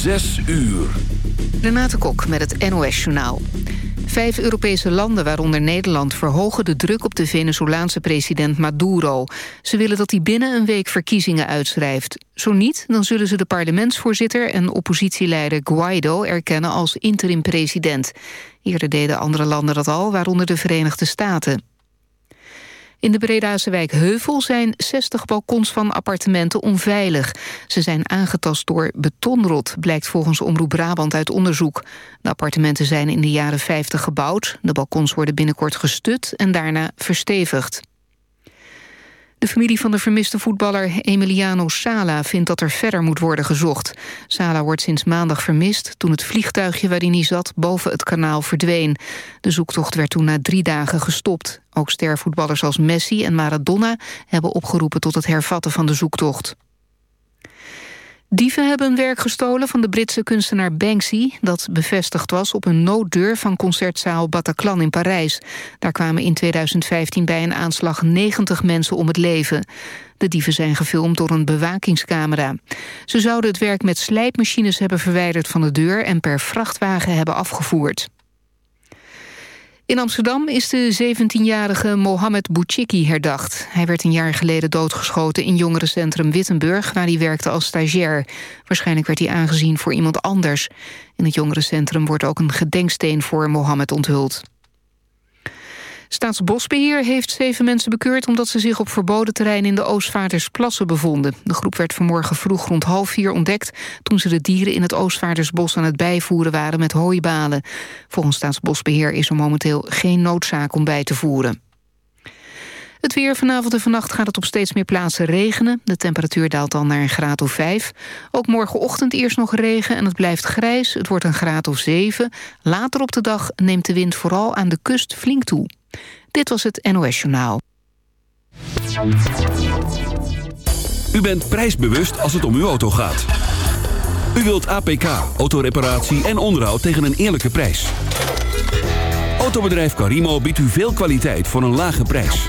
Zes uur. Renate Kok met het NOS Journaal. Vijf Europese landen, waaronder Nederland, verhogen de druk op de Venezolaanse president Maduro. Ze willen dat hij binnen een week verkiezingen uitschrijft. Zo niet, dan zullen ze de parlementsvoorzitter en oppositieleider Guaido erkennen als interim-president. Eerder deden andere landen dat al, waaronder de Verenigde Staten. In de Bredaanse wijk Heuvel zijn 60 balkons van appartementen onveilig. Ze zijn aangetast door betonrot, blijkt volgens Omroep Brabant uit onderzoek. De appartementen zijn in de jaren 50 gebouwd. De balkons worden binnenkort gestut en daarna verstevigd. De familie van de vermiste voetballer Emiliano Sala vindt dat er verder moet worden gezocht. Sala wordt sinds maandag vermist toen het vliegtuigje waarin hij zat boven het kanaal verdween. De zoektocht werd toen na drie dagen gestopt. Ook stervoetballers als Messi en Maradona hebben opgeroepen tot het hervatten van de zoektocht. Dieven hebben werk gestolen van de Britse kunstenaar Banksy... dat bevestigd was op een nooddeur van concertzaal Bataclan in Parijs. Daar kwamen in 2015 bij een aanslag 90 mensen om het leven. De dieven zijn gefilmd door een bewakingscamera. Ze zouden het werk met slijpmachines hebben verwijderd van de deur... en per vrachtwagen hebben afgevoerd. In Amsterdam is de 17-jarige Mohamed Bouchiki herdacht. Hij werd een jaar geleden doodgeschoten in jongerencentrum Wittenburg... waar hij werkte als stagiair. Waarschijnlijk werd hij aangezien voor iemand anders. In het jongerencentrum wordt ook een gedenksteen voor Mohammed onthuld. Staatsbosbeheer heeft zeven mensen bekeurd... omdat ze zich op verboden terrein in de Oostvaardersplassen bevonden. De groep werd vanmorgen vroeg rond half vier ontdekt... toen ze de dieren in het Oostvaardersbos aan het bijvoeren waren met hooibalen. Volgens Staatsbosbeheer is er momenteel geen noodzaak om bij te voeren. Het weer vanavond en vannacht gaat het op steeds meer plaatsen regenen. De temperatuur daalt dan naar een graad of 5. Ook morgenochtend eerst nog regen en het blijft grijs. Het wordt een graad of 7. Later op de dag neemt de wind vooral aan de kust flink toe. Dit was het NOS Journaal. U bent prijsbewust als het om uw auto gaat. U wilt APK, autoreparatie en onderhoud tegen een eerlijke prijs. Autobedrijf Carimo biedt u veel kwaliteit voor een lage prijs.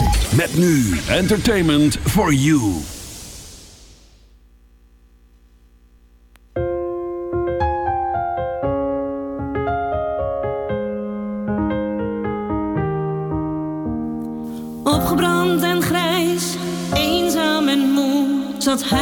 Met nu Entertainment for You. Opgebrand en grijs, eenzaam en moe, zat hij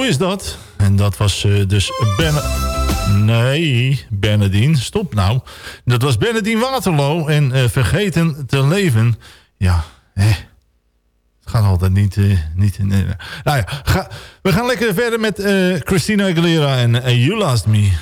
is dat. En dat was uh, dus Ben... Nee, Bernadine, stop nou. Dat was Bernadine Waterloo en uh, Vergeten te leven. Ja, hè. Het gaat altijd niet... Uh, niet. Nou ja, we gaan lekker verder met Christina Aguilera en You Lost Me.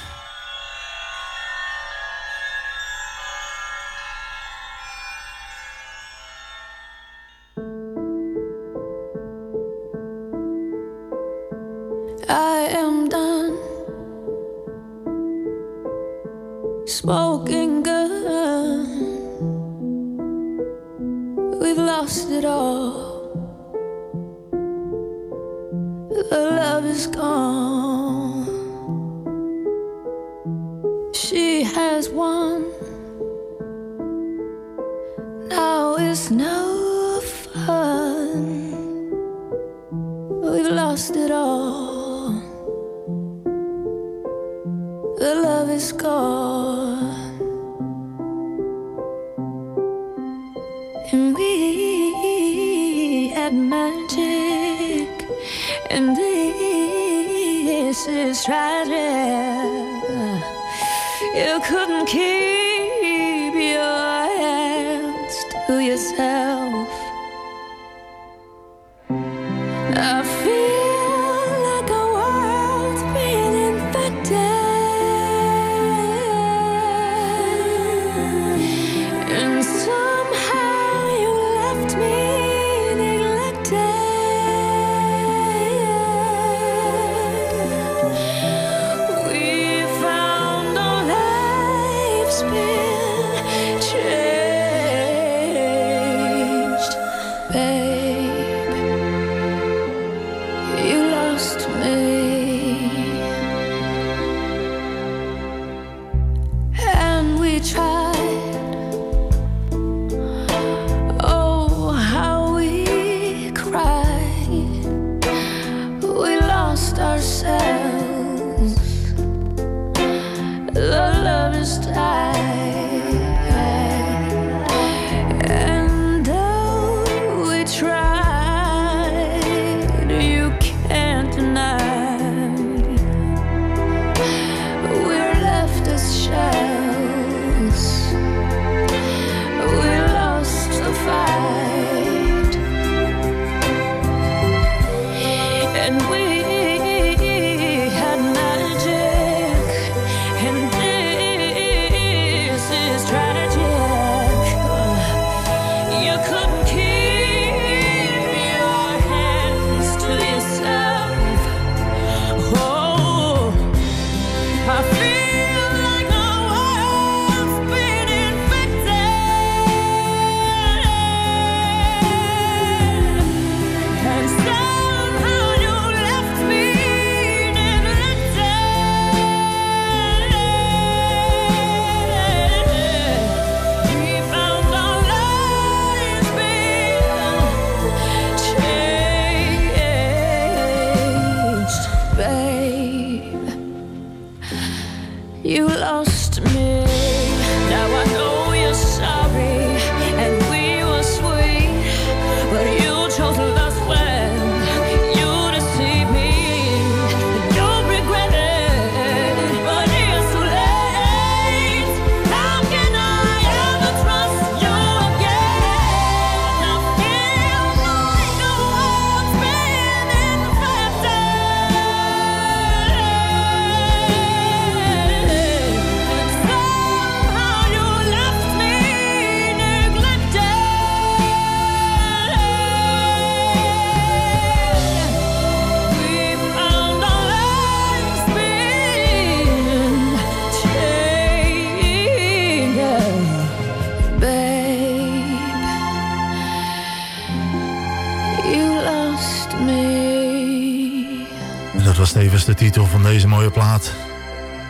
Plaat.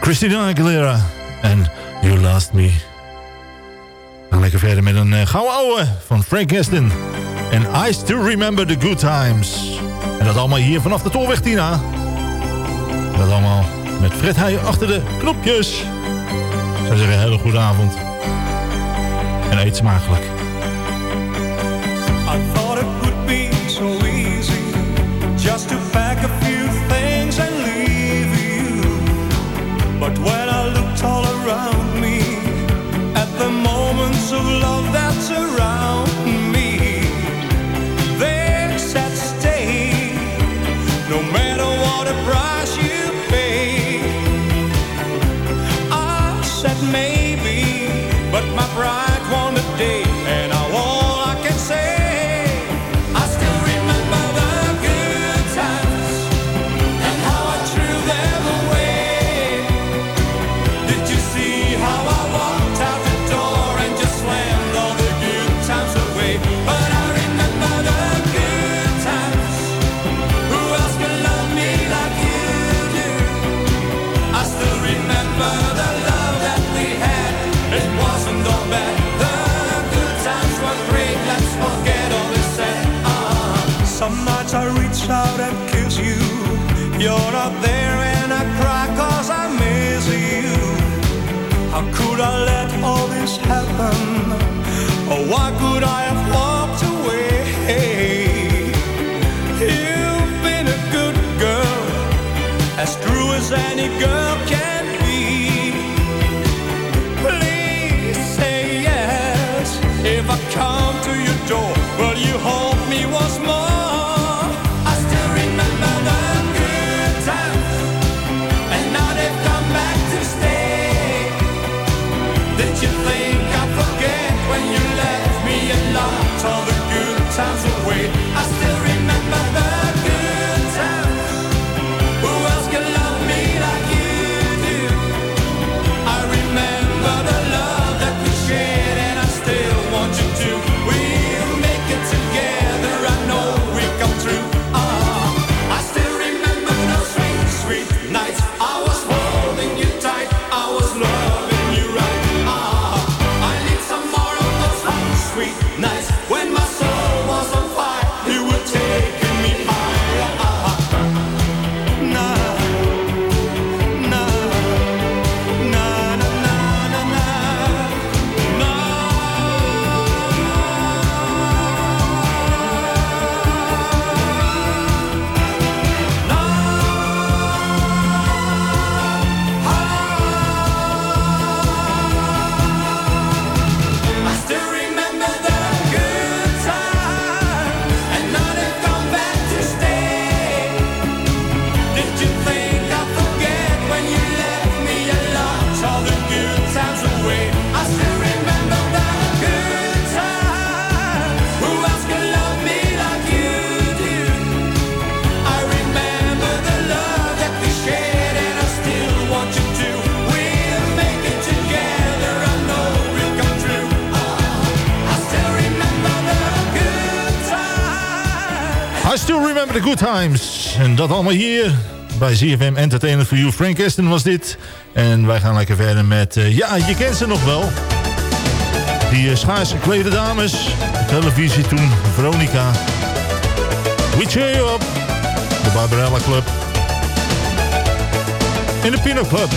Christina Aguilera en You Lost Me. We lekker verder met een uh, gouden ouwe van Frank Aston. En I Still Remember the Good Times. En dat allemaal hier vanaf de Tolweg Tina. Dat allemaal met Fred Heijen achter de knopjes. Ik zou zeggen, een hele goede avond. En eet smakelijk. Let all this happen? Why could I have walked away? You've been a good girl, as true as any girl Good Times. En dat allemaal hier bij ZFM Entertainment for You. Frank Aston was dit. En wij gaan lekker verder met... Eh, ja, je kent ze nog wel. Die eh, uh, schaars geklede dames. Televisie toen, Veronica. We cheer you up. De Barbarella Club. En de Pinot Club.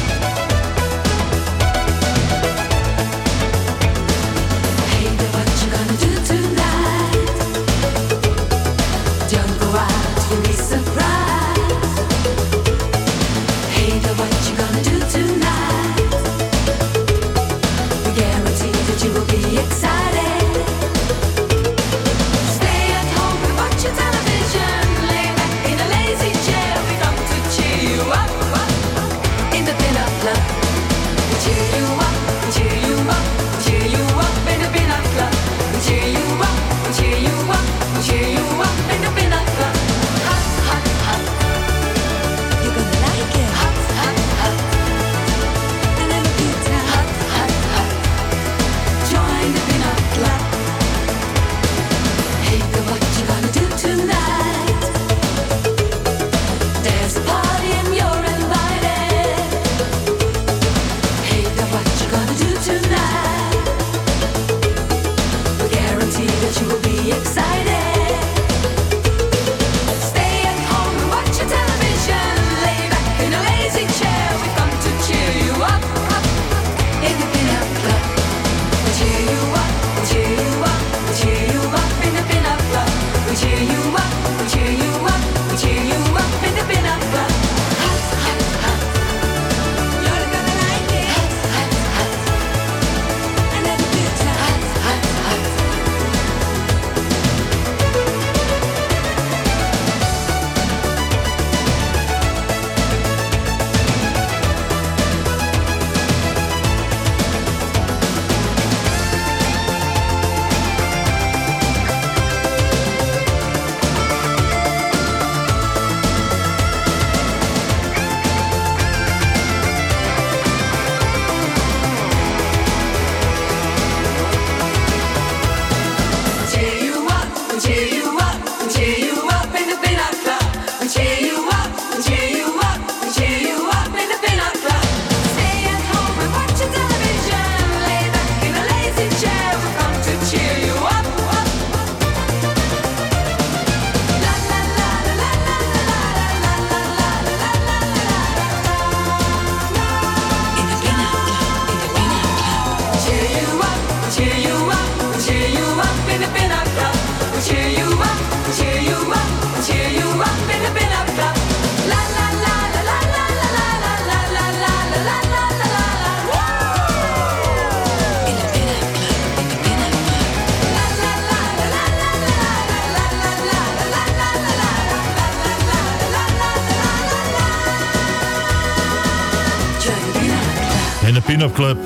Club.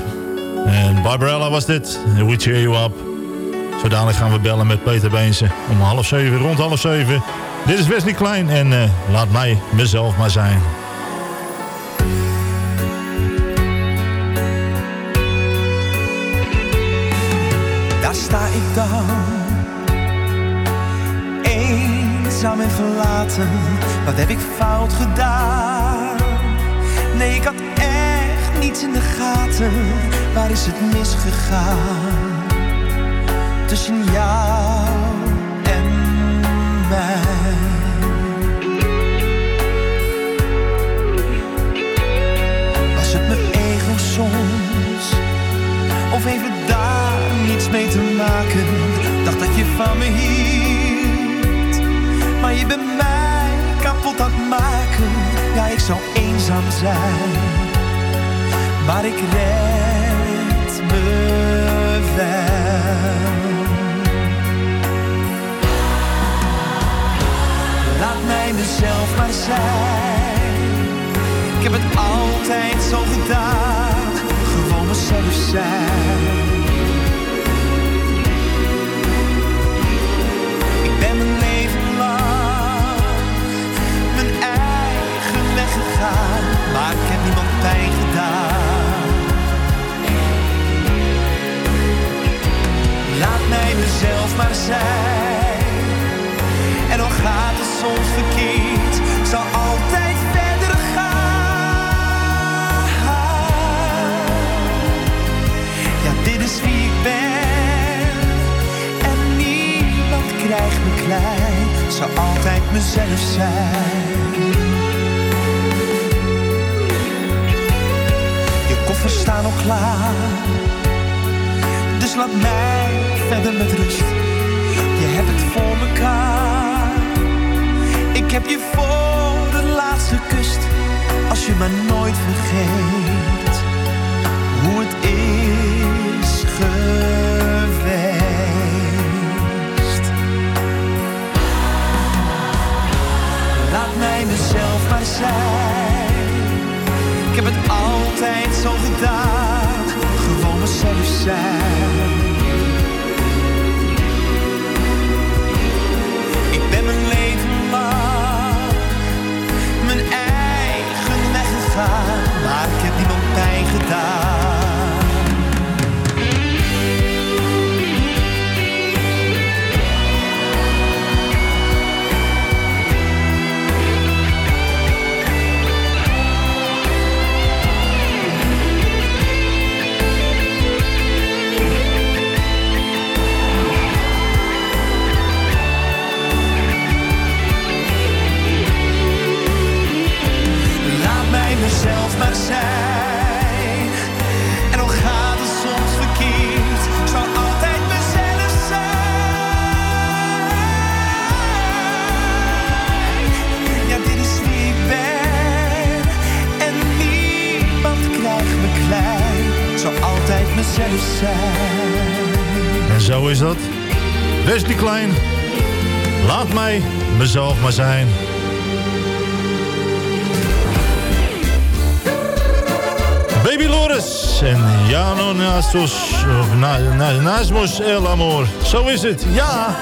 En Barbarella was dit. We cheer you up. Zo dadelijk gaan we bellen met Peter Beense. Om half zeven, rond half zeven. Dit is Wesley Klein en eh, laat mij mezelf maar zijn. Daar sta ik dan, eenzaam en verlaten. Wat heb ik fout gedaan? Nee, ik had echt niets in de gaten. Waar is het misgegaan? Tussen jou en mij. Was het mijn ego soms? Of heeft het daar niets mee te maken? Dacht dat je van me hield. Maar je bent mij kapot aan het maken. Ja, ik zou eenzaam zijn. Maar ik red me wel. Laat mij mezelf maar zijn. Ik heb het altijd zo gedaan. Gewoon mezelf zijn. Ik ben mijn leven lang mijn eigen weg gegaan. Maar ik heb niemand pijn gedaan. Mezelf maar zijn. En al gaat het soms verkeerd, zal altijd verder gaan. Ja, dit is wie ik ben. En niemand krijgt me klein, zal altijd mezelf zijn. Je koffers staan al klaar, laat mij verder met rust. Je hebt het voor mekaar. Ik heb je voor de laatste kust. Als je me nooit vergeet hoe het is geweest. Laat mij mezelf maar zijn. Ik heb het altijd zo gedaan. Gewoon mezelf zijn. En zo is dat. Wesley Klein. Laat mij mezelf maar zijn. Baby Loris en Jano Nastos, of na, na, Nasmos El Amor. Zo is het, ja.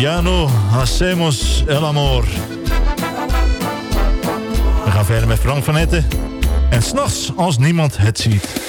Ya no hacemos el amor. We gaan verder met Frank van Etten. En s'nachts als niemand het ziet.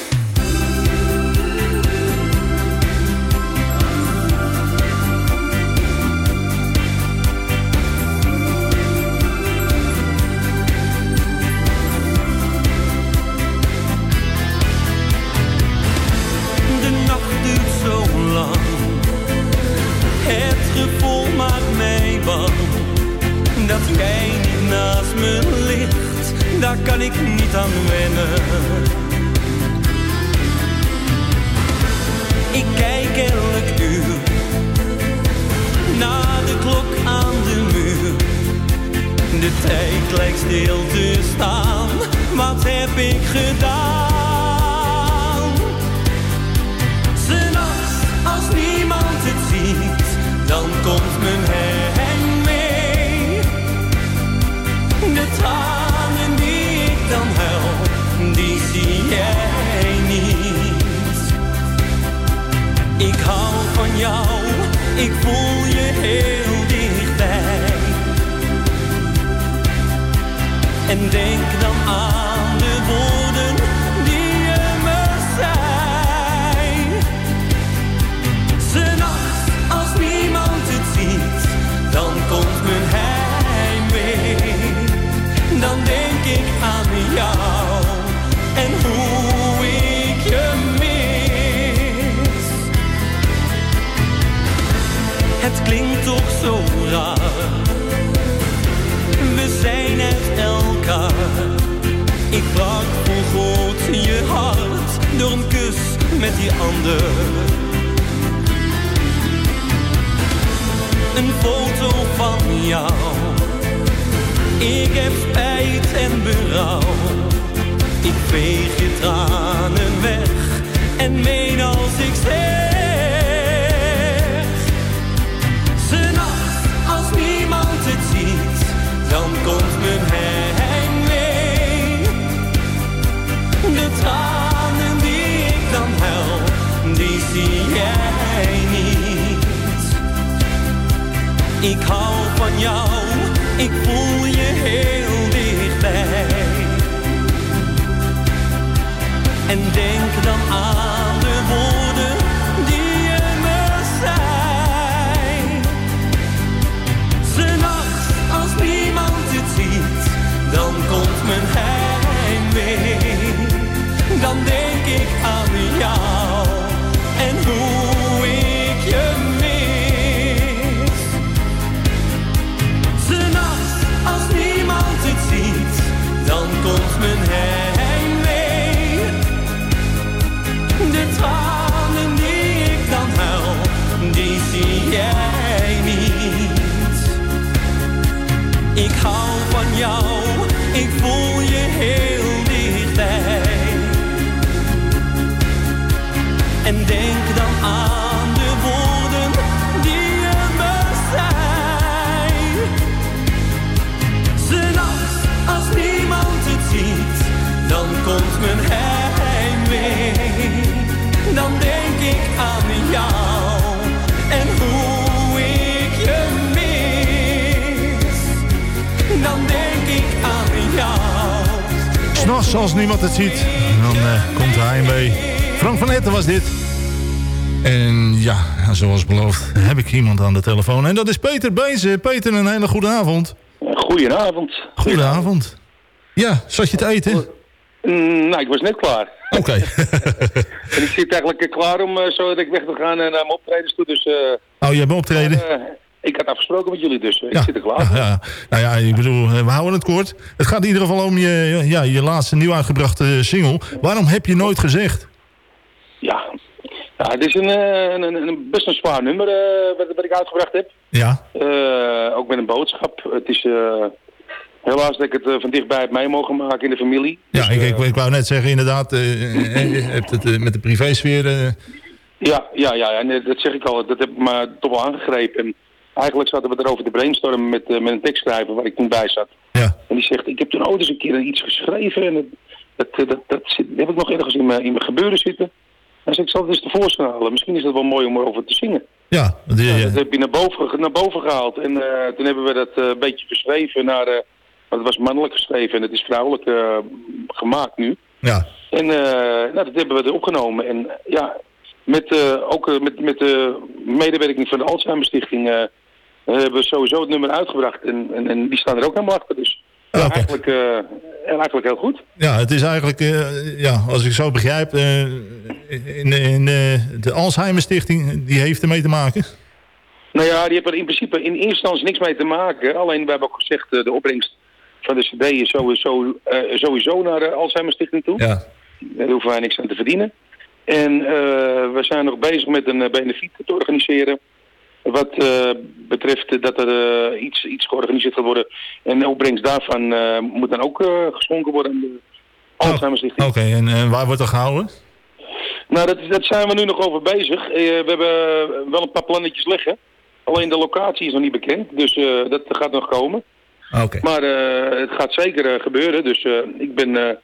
Klinkt toch zo raar. We zijn uit elkaar. Ik brak voor goed je hart door een kus met die ander. Een foto van jou. Ik heb spijt en berouw. Ik veeg je tranen weg en meen als ik zeg. Zie jij niet. Ik hou van jou, ik voel je heel dichtbij. En denk dan aan de woorden jou, S'nachts als niemand het ziet, dan eh, komt de heimwee. Frank van Etten was dit. En ja, zoals beloofd heb ik iemand aan de telefoon. En dat is Peter Bezen. Peter, een hele goede avond. Goedenavond. Goedenavond. Ja, zat je te eten? Mm, nou, ik was net klaar. Oké. en ik zit eigenlijk klaar om uh, zo dat ik weg wil gaan en naar mijn optredens toe. Dus, uh, oh, je hebt optreden? Uh, ik had afgesproken met jullie, dus eh, ik zit er klaar Ja, voor. ja. Nou ja, ik bedoel, eh, we houden het kort. Het gaat in ieder geval om je, ja, je laatste nieuw uitgebrachte single. Waarom heb je nooit gezegd? Ja, ja het is een, eh, een, een, een best een zwaar nummer eh, wat, wat ik uitgebracht heb. Ja, Eh, ook met een boodschap. Het is eh, helaas dat ik het eh, van dichtbij heb mee mogen maken in de familie. ja ik, ik, ik wou net zeggen, inderdaad, eh, eh, je hebt het eh, met de privésfeer... eh, Ja, ja, ja, en eh, dat zeg ik al. Dat heb ik me toch wel aangegrepen. En eigenlijk zaten we erover te brainstormen met, eh, met een tekstschrijver waar ik toen bij zat. Ja. En die zegt, ik heb toen ooit eens een keer iets geschreven en dat, dat, eh, dat, dat, zit, dat heb ik nog ergens in mijn, in mijn gebeuren zitten. En zei ik zal het eens tevoorschijn halen. Misschien is dat wel mooi om erover te zingen. ja, die, Ja, dat heb je naar boven, naar boven gehaald. En eh, toen hebben we dat een beetje verschreven naar... want het was mannelijk geschreven en het is vrouwelijk gemaakt nu. ja. En nou, dat hebben we er opgenomen. En ja, met, ook met, met de medewerking van de Alzheimer Stichting... eh, hebben we sowieso het nummer uitgebracht. En, en, en die staan er ook helemaal achter. Dus ja, eigenlijk, eh, eigenlijk heel goed. Ja, het is eigenlijk, eh, ja, als ik zo begrijp, eh, in, in de Alzheimer Stichting, die heeft ermee te maken. Nou ja, die hebben er in principe in eerste instantie niks mee te maken. Alleen we hebben ook gezegd, de opbrengst van de cd is sowieso, sowieso naar de Alzheimer Stichting toe. Ja, Daar hoeven wij niks aan te verdienen. En we zijn nog bezig met een benefiet te organiseren. Wat eh, betreft dat er eh, iets, iets georganiseerd gaat worden. En de opbrengst daarvan eh, moet dan ook geschonken worden aan de Stichting. oké. En waar wordt er gehouden? Nou, dat, dat zijn we nu nog over bezig. We hebben wel een paar plannetjes liggen. Alleen de locatie is nog niet bekend. Dus dat gaat nog komen. Oké. Maar het gaat zeker gebeuren. Dus ik ben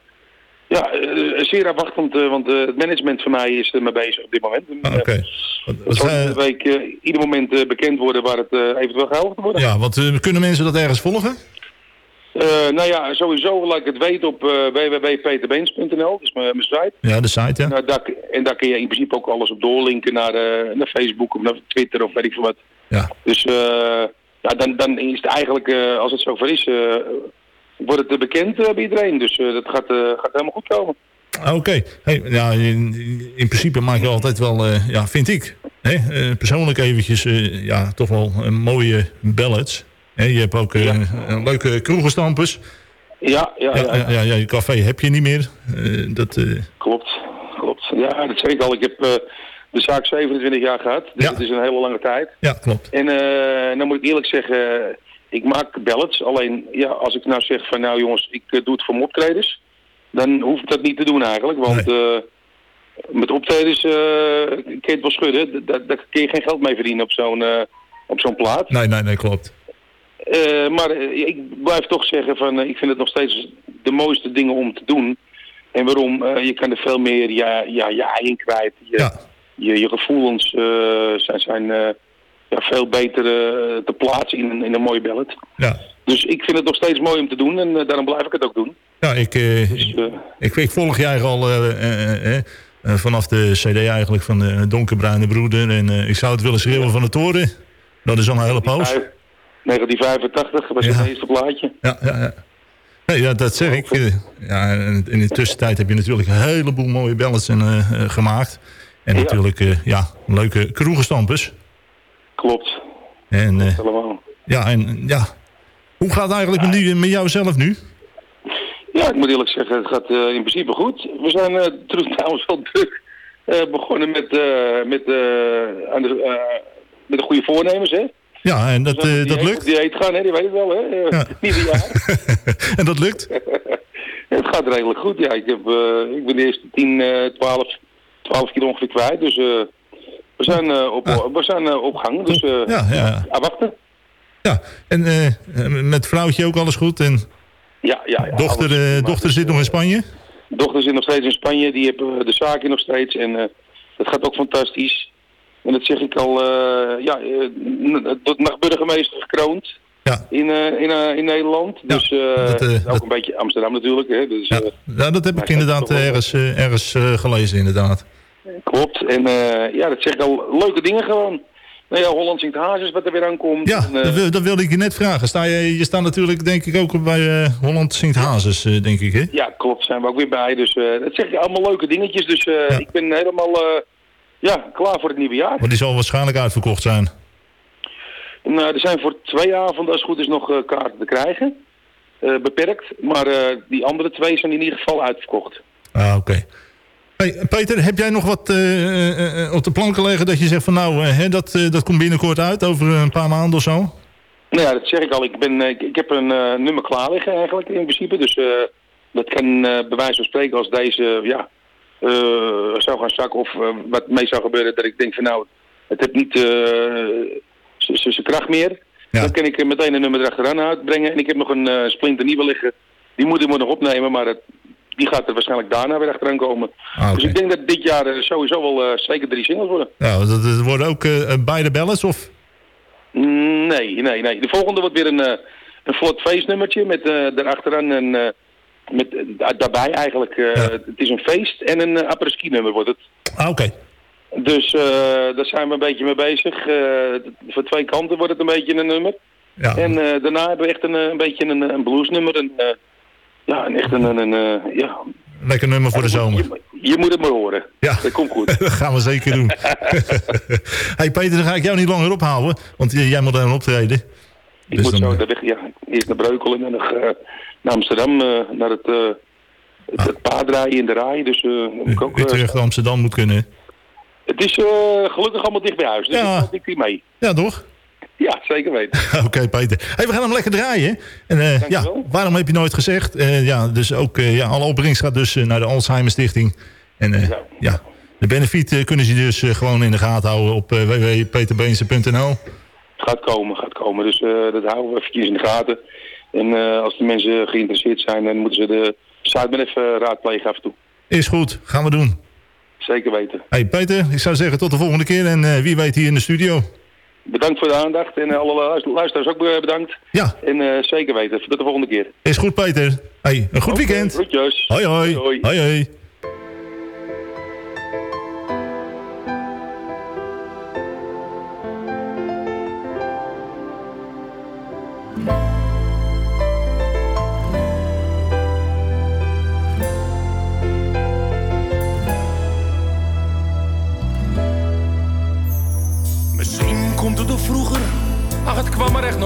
ja, eh, zeer afwachtend. eh, want eh, het management van mij is er mee bezig op dit moment. En, Ah, Oké. zal zijn- iedere week ieder moment bekend worden waar het eventueel gehouden wordt. Ja, want kunnen mensen dat ergens volgen? Nou ja, sowieso laat ik het weten op eh www.peterbeens.nl. Dat is mijn, mijn site. Ja, de site, ja. Nou, daar, en daar kun je in principe ook alles op doorlinken naar, naar Facebook of naar Twitter of weet ik veel wat. Ja. Dus ja, dan, dan is het eigenlijk, als het zover is, wordt het bekend eh, bij iedereen. Dus eh, dat gaat, eh, gaat helemaal goed komen. Oké. Hey, ja, in, in principe maak je altijd wel, ja, vind ik, hè, persoonlijk eventjes, ja, toch wel een mooie ballads. Hè, je hebt ook een leuke kroegenstampers. Ja, ja, ja, Ja, ja, je café heb je niet meer. Dat, klopt. klopt. Ja, dat zeg ik al. Ik heb de zaak 27 jaar gehad. Dus Ja. dat is een hele lange tijd. ja, klopt. En dan moet ik eerlijk zeggen, ik maak ballads. Alleen, ja, als ik nou zeg van nou jongens, ik eh, doe het voor moptreders. Dan hoef ik dat niet te doen eigenlijk. Want eh, met optredens eh kun je het wel schudden. Daar daar kun je geen geld mee verdienen op zo'n op zo'n plaat. Nee, nee, nee, klopt. Maar ik blijf toch zeggen van, ik vind het nog steeds de mooiste dingen om te doen. En waarom? Je kan er veel meer ja, ja, ei in kwijt. Je, Ja. je, je gevoelens zijn, zijn ja, veel beter eh, te plaatsen in, een- in een mooie ballad. Ja. Dus ik vind het nog steeds mooi om te doen en eh, daarom blijf ik het ook doen. Ja, ik, eh, Dus, ik, ik volg jij al vanaf de cd eigenlijk van de Donkerbruine Broeder. En ik zou het willen schreeuwen van de toren. Dat is al een hele poos. vijf- 1985 was Ja. het eerste plaatje. Ja, ja, ja. Nee, ja, dat zeg ik. Ja, in de tussentijd heb je natuurlijk een heleboel mooie ballads en, eh, gemaakt. En Ja. natuurlijk ja, leuke kroegenstampers. Klopt, En, eh, helemaal. ja, en ja, hoe gaat het eigenlijk met, nu, met jou zelf nu? Ja, ik moet eerlijk zeggen, het gaat eh, in principe goed. We zijn eh terug trouwens wel druk begonnen met, met, aan de, met de goede voornemens. Hè? Ja, en dat, Dus die dat lukt. Die eet gaan, hè? die weet het wel. Hè? Ja. Nieuwe jaar. en dat lukt? het gaat redelijk goed. Ja, ik, heb, ik ben de eerste 10, eh 12, 12 kilo ongeveer kwijt. Dus we zijn, eh, op, we zijn eh, op gang. Dus eh Ja, ja. ah, wachten. Ja, en met vrouwtje ook alles goed. En Ja, ja, ja. dochter, alles dochter zit nog in Spanje? dochter zit nog steeds in Spanje. Die hebben de zaak hier nog steeds. En dat gaat ook fantastisch. En dat zeg ik al, ja, tot nachtburgemeester gekroond. Ja. In, in, in Nederland. Dus dat, ook dat- een beetje Amsterdam natuurlijk. Hè? Dus, Ja, ja dat heb ik inderdaad ergens, ergens gelezen, inderdaad. Klopt. En eh, ja, dat zeg ik al. Leuke dingen gewoon. Nou ja, Holland zingt hazes wat er weer aankomt. Ja, En, eh, dat, wil- dat wilde ik je net vragen. Sta je, je staat natuurlijk denk ik ook bij eh, Holland Sint Hazes, denk ik, hè? Ja, klopt. Zijn we ook weer bij. Dus dat zeg ik allemaal leuke dingetjes. Dus ik ben helemaal ja, klaar voor het nieuwe jaar. Want die zal waarschijnlijk uitverkocht zijn. Nou, er zijn voor twee avonden als het goed is nog kaarten te krijgen. Beperkt. Maar die andere twee zijn in ieder geval uitverkocht. Ah, oké. Hey, Peter, heb jij nog wat eh, eh, eh, op de planken liggen dat je zegt van nou, hè, dat, dat komt binnenkort uit over een paar maanden of zo? Nou ja, dat zeg ik al. Ik, ben, ik, ik heb een nummer klaar liggen eigenlijk in principe. Dus dat kan bij wijze van spreken als deze ja, zou gaan zakken of wat mee zou gebeuren. Dat ik denk van nou, het heeft niet zijn kracht meer. Dan kan ik meteen een nummer erachteraan uitbrengen. En ik heb nog een eh splinter nieuwe liggen. Die moet ik nog opnemen, maar het, die gaat er waarschijnlijk daarna weer achteraan komen. Ah, Dus ik denk dat dit jaar er sowieso wel eh, zeker drie singles worden. Ja, dat, dat worden ook eh, beide ballads of? Mm, Nee, nee, nee. De volgende wordt weer een, eh, een Ford Face nummertje met eh daarachteraan een... eh, met, eh, daarbij eigenlijk, eh, het is een feest en een uh, apres-ski nummer wordt het. Ah, oké. Dus eh, daar zijn we een beetje mee bezig. Eh, voor twee kanten wordt het een beetje een nummer. Ja. En eh, daarna hebben we echt een, eh, een beetje een, een bluesnummer. Een, eh, ja, een echt een, een, een, eh, ja. Lekker nummer voor de zomer. Je, je moet het maar horen. Ja. Dat komt goed. dat gaan we zeker doen. hey Peter, dan ga ik jou niet langer ophouden, want jij moet dan optreden. Ik Dus moet dan, zo de weg, ja, eerst naar Breukelen en dan eh, naar Amsterdam, eh, naar het, eh het, het paardrijden in de rij. Dus eh, moet ik ook, eh, Utrecht, Amsterdam moet kunnen. het is eh, gelukkig allemaal dicht bij huis, dus Ja. ik hier mee. Ja, toch? Ja, zeker weten. Oké, Peter. Hey, we gaan hem lekker draaien. En eh, ja, waarom heb je nooit gezegd? Eh, ja, dus ook eh, ja, alle opbrengst gaat dus naar de Alzheimer Stichting. En ja. de benefiet kunnen ze dus gewoon in de gaten houden op www.peterbeense.nl. Gaat komen, gaat komen. Dus dat houden we eventjes in de gaten. En als de mensen geïnteresseerd zijn, dan moeten ze de site maar even raadplegen af en toe. Is goed, gaan we doen. Zeker weten. Hey Peter, ik zou zeggen tot de volgende keer. En wie weet hier in de studio. Bedankt voor de aandacht en eh, alle luister- luisteraars ook eh, bedankt. Ja. En eh, zeker weten, tot de volgende keer. Is goed Peter. Hey, een goed weekend. Groetjes. Hoi hoi. Hoi. hoi, hoi.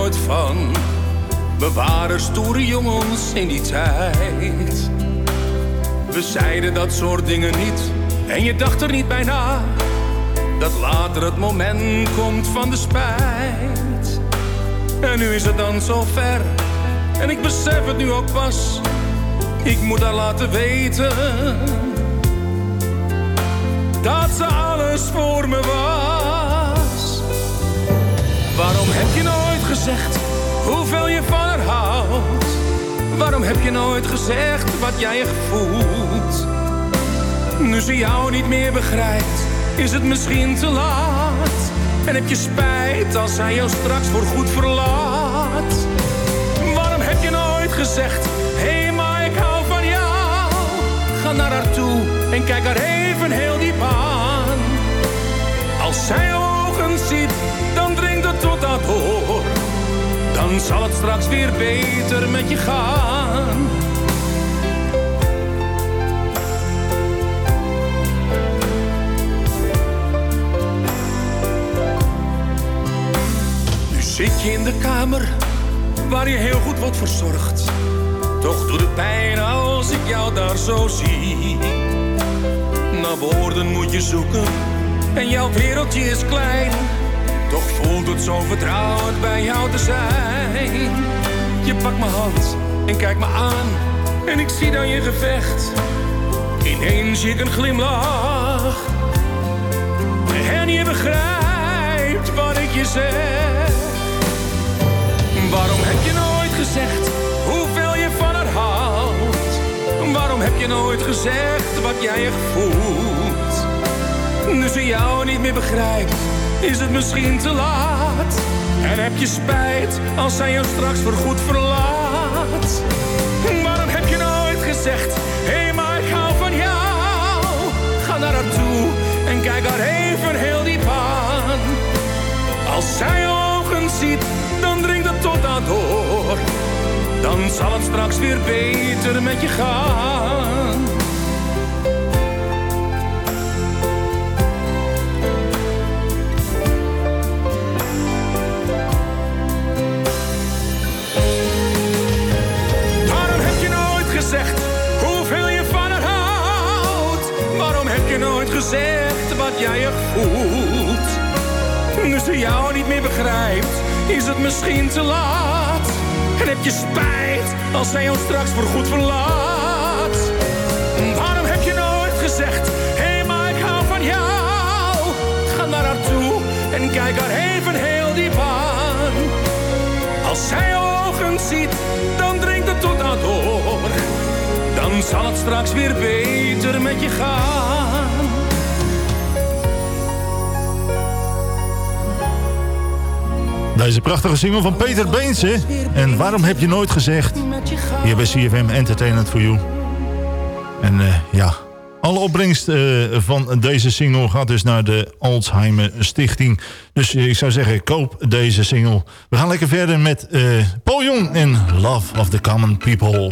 Van. We waren stoere jongens in die tijd. We zeiden dat soort dingen niet en je dacht er niet bij na. Dat later het moment komt van de spijt. En nu is het dan zo ver en ik besef het nu ook pas. Ik moet haar laten weten dat ze alles voor me was. Waarom heb je nooit gezegd hoeveel je van haar houdt? Waarom heb je nooit gezegd wat jij echt voelt? Nu ze jou niet meer begrijpt, is het misschien te laat. En heb je spijt als zij jou straks voor goed verlaat? Waarom heb je nooit gezegd, hé hey, maar ik hou van jou? Ga naar haar toe en kijk haar even heel diep aan. Als zij ogen ziet, dan dringt tot haar door. Dan zal het straks weer beter met je gaan. Nu zit je in de kamer waar je heel goed wordt verzorgd. Toch doet het pijn als ik jou daar zo zie. Naar woorden moet je zoeken en jouw wereldje is klein. Toch voelt het zo vertrouwd bij jou te zijn. Je pakt mijn hand en kijkt me aan en ik zie dan je gevecht. Ineens zie ik een glimlach en je begrijpt wat ik je zeg. Waarom heb je nooit gezegd hoeveel je van haar houdt? Waarom heb je nooit gezegd wat jij echt voelt? Nu ze jou niet meer begrijpt, is het misschien te laat. En heb je spijt als zij jou straks voorgoed verlaat? Waarom heb je nooit gezegd, hé hey, maar ik hou van jou? Ga naar haar toe en kijk haar even heel diep aan. Als zij ogen ziet, dan dringt het tot haar door. Dan zal het straks weer beter met je gaan. Jij je voelt. Nu ze jou niet meer begrijpt, is het misschien te laat. En heb je spijt als zij jou straks voorgoed verlaat. Waarom heb je nooit gezegd, hé maar ik hou van jou. Ga naar haar toe en kijk haar even heel diep aan. Als zij ogen ziet, dan dringt het tot haar door. Dan zal het straks weer beter met je gaan. Deze prachtige single van Peter Beense. En waarom heb je nooit gezegd? Hier bij CFM Entertainment for You. En eh, ja, alle opbrengst eh, van deze single gaat dus naar de Alzheimer Stichting. Dus eh, ik zou zeggen, koop deze single. We gaan lekker verder met Paul Jong en Love of the Common People.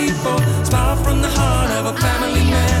Smile from the heart of a family man.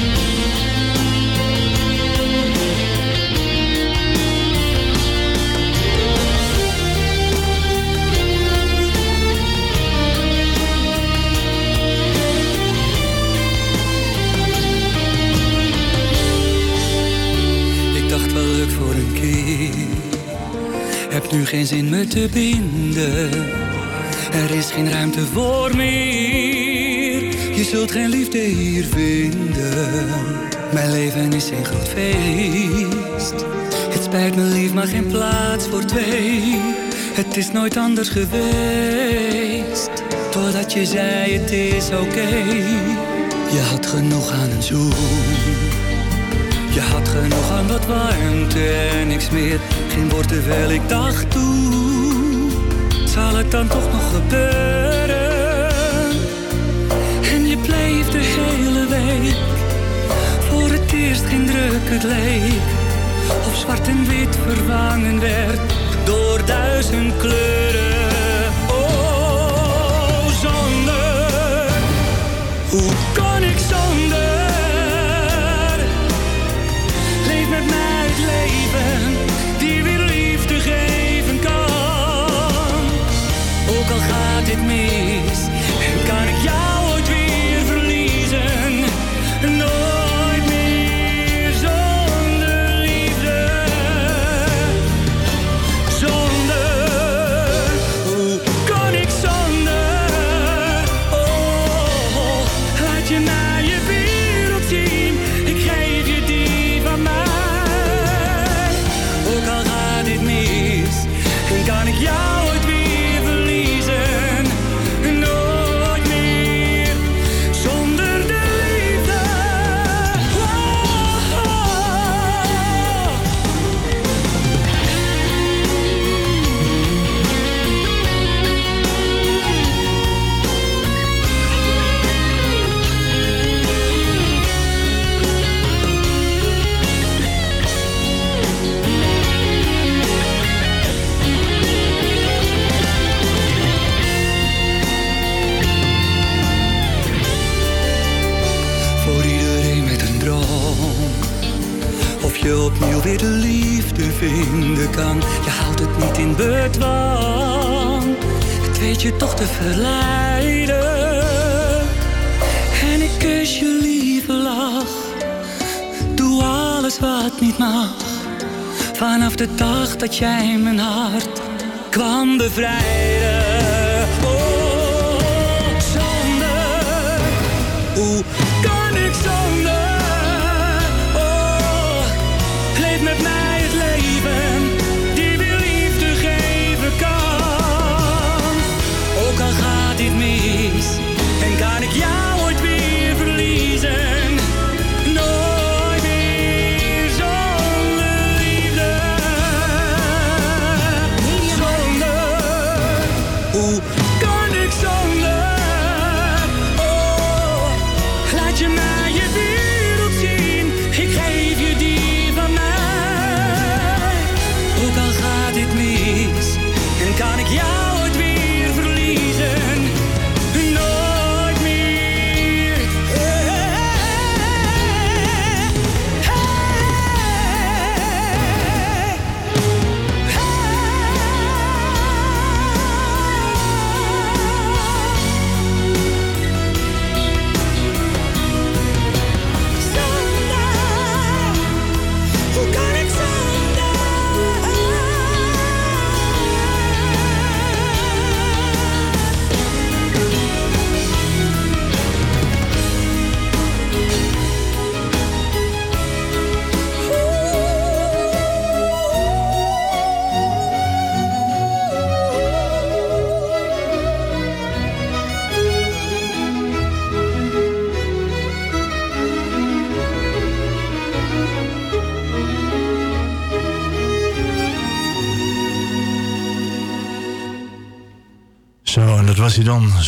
Geen zin meer te binden. Er is geen ruimte voor meer. Je zult geen liefde hier vinden. Mijn leven is een groot feest. Het spijt me lief, maar geen plaats voor twee. Het is nooit anders geweest. Totdat je zei het is oké. Je had genoeg aan een zoen. Je had genoeg aan wat warmte en niks meer. Geen woord terwijl ik dacht toe. Zal het dan toch nog gebeuren? En je bleef de hele week. Voor het eerst geen druk het leek. Of zwart en wit vervangen werd door duizend kleuren. Oh. Hoe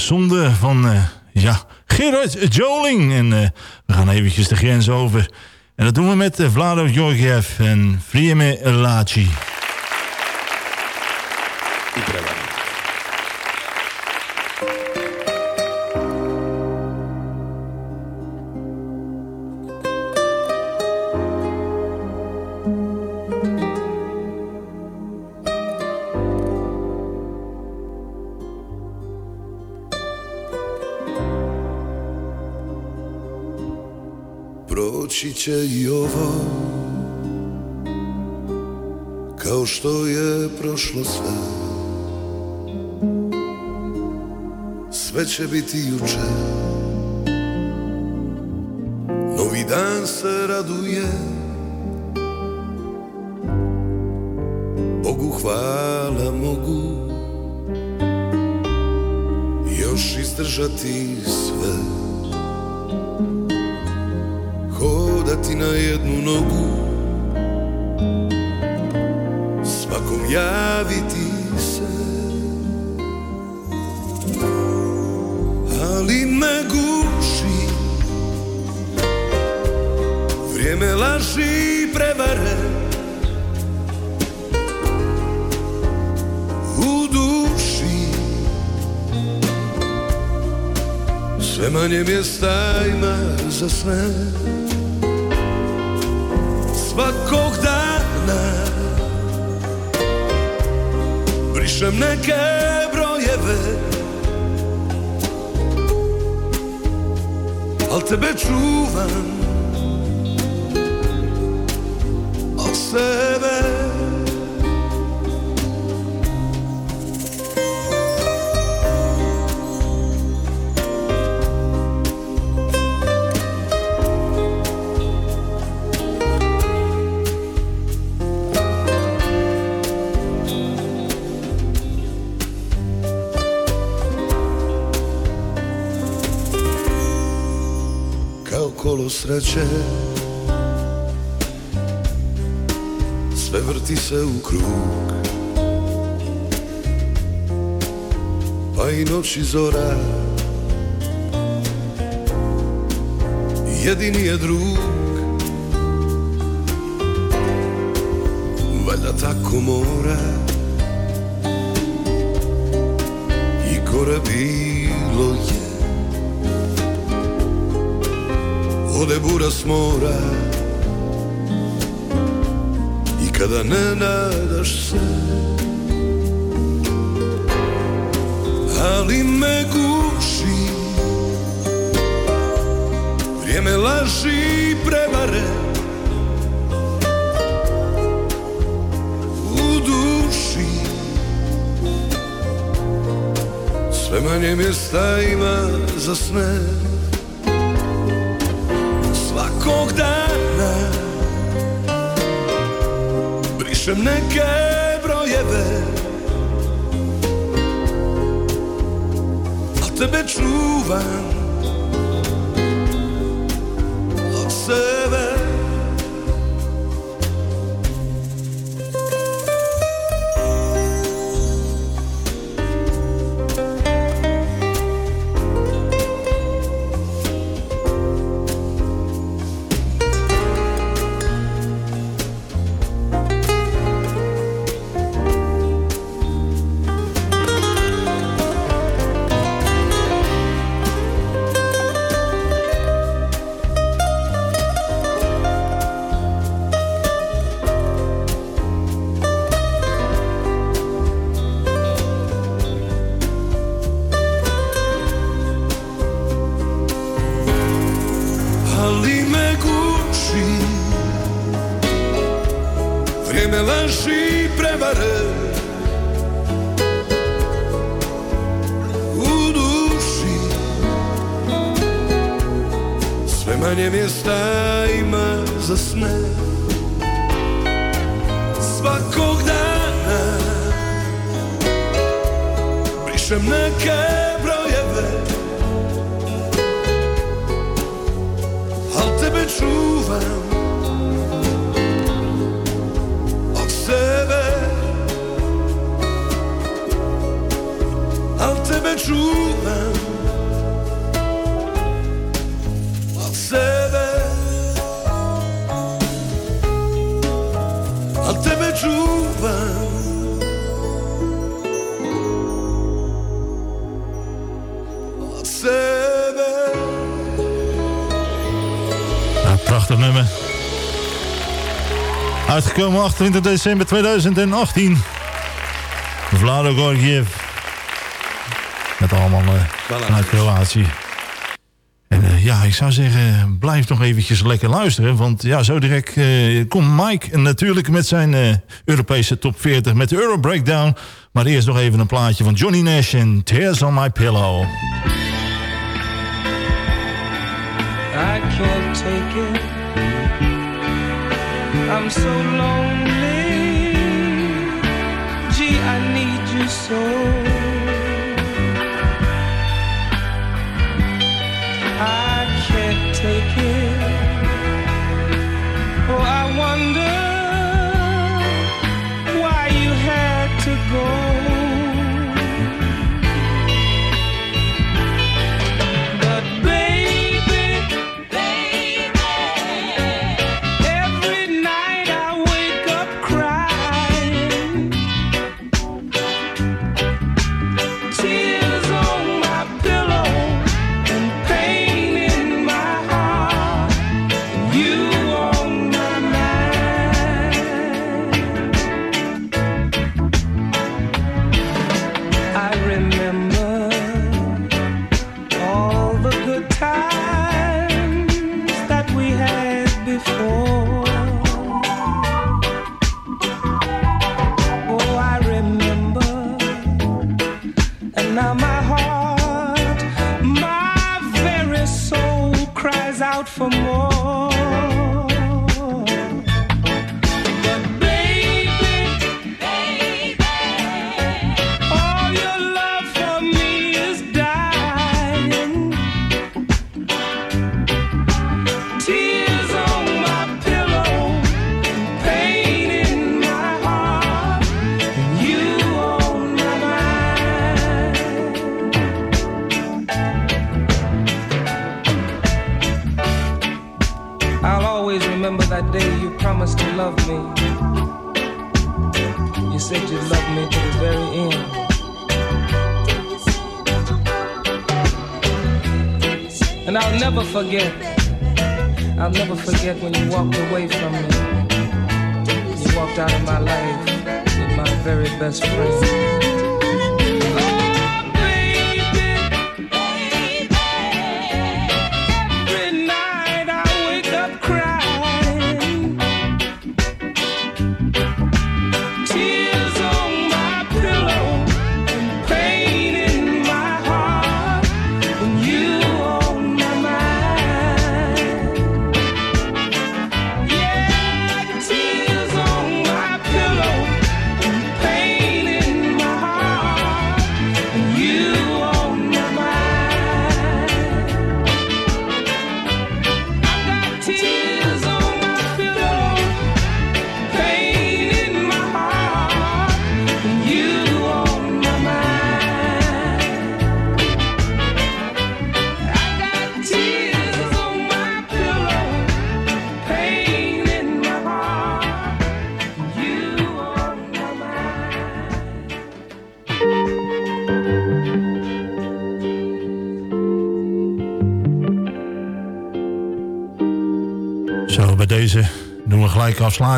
Zonde van, eh, ja, Gerard Joling. En eh, we gaan eventjes de grens over. En dat doen we met uh, Vlado Georgiev en Vrieme Laci. Proći će i ovo. Kao što je prošlo sve. Sve će biti juče. Novi dan se raduje. Bogu hvala mogu Još izdržati sve Hodati na jednu nogu. Svakom javiti se. Ali me guši Vrijeme laži i prevare. U Sve manje mjesta ima za sve Svakog dana. Brišem neke brojeve. Al tebe čuvam. Od sebe sreće. Sve vrti se u krug. Pa i noć i zora. Jedini je drug. Valjda tako mora. I gore bilo je ode bura s mora. I kada ne nadaš se Ali me guši. Vrijeme laži i prevare. U duši. Sve manje mjesta ima za sne dana. Brišem neke brojeve. A tebe čuvam. Od sebe nie mieszajmy ze sny. Svakognana Pišem neke brojeve Al tebe čuvam Od sebe Al tebe čuvam Uitgekomen 28 december 2018. Vlado Gorgiev. Met allemaal eh, vanuit Kroatië. En eh, ja, ik zou zeggen, blijf nog eventjes lekker luisteren. Want ja, zo direct eh, komt Mike natuurlijk met zijn eh, Europese top 40 met de Euro Breakdown. Maar eerst nog even een plaatje van Johnny Nash en Tears on My Pillow. I can't take it. I'm so lonely. Gee, I need you so.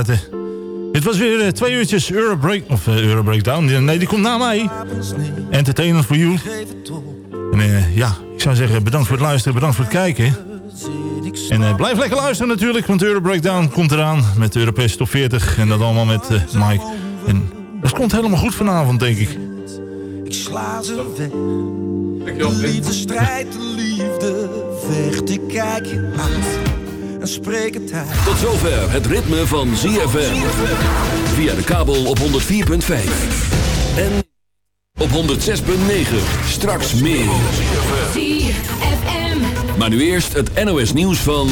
Dit was weer eh, twee uurtjes Euro Break, of eh, Euro Breakdown. Nee, die komt na mij. Entertainment for you. En eh, ja, ik zou zeggen bedankt voor het luisteren, bedankt voor het kijken. En blijf lekker luisteren natuurlijk, want Euro Breakdown komt eraan met de Europese Top 40. En dat allemaal met Mike. En dat komt helemaal goed vanavond, denk ik. Ik sla ze weg. Liefde strijd de liefde vecht. Ik kijk je aan en spreek het uit. Tot zover het ritme van ZFM. Via de kabel op 104.5. En op 106.9. Straks meer. Maar nu eerst het NOS nieuws van...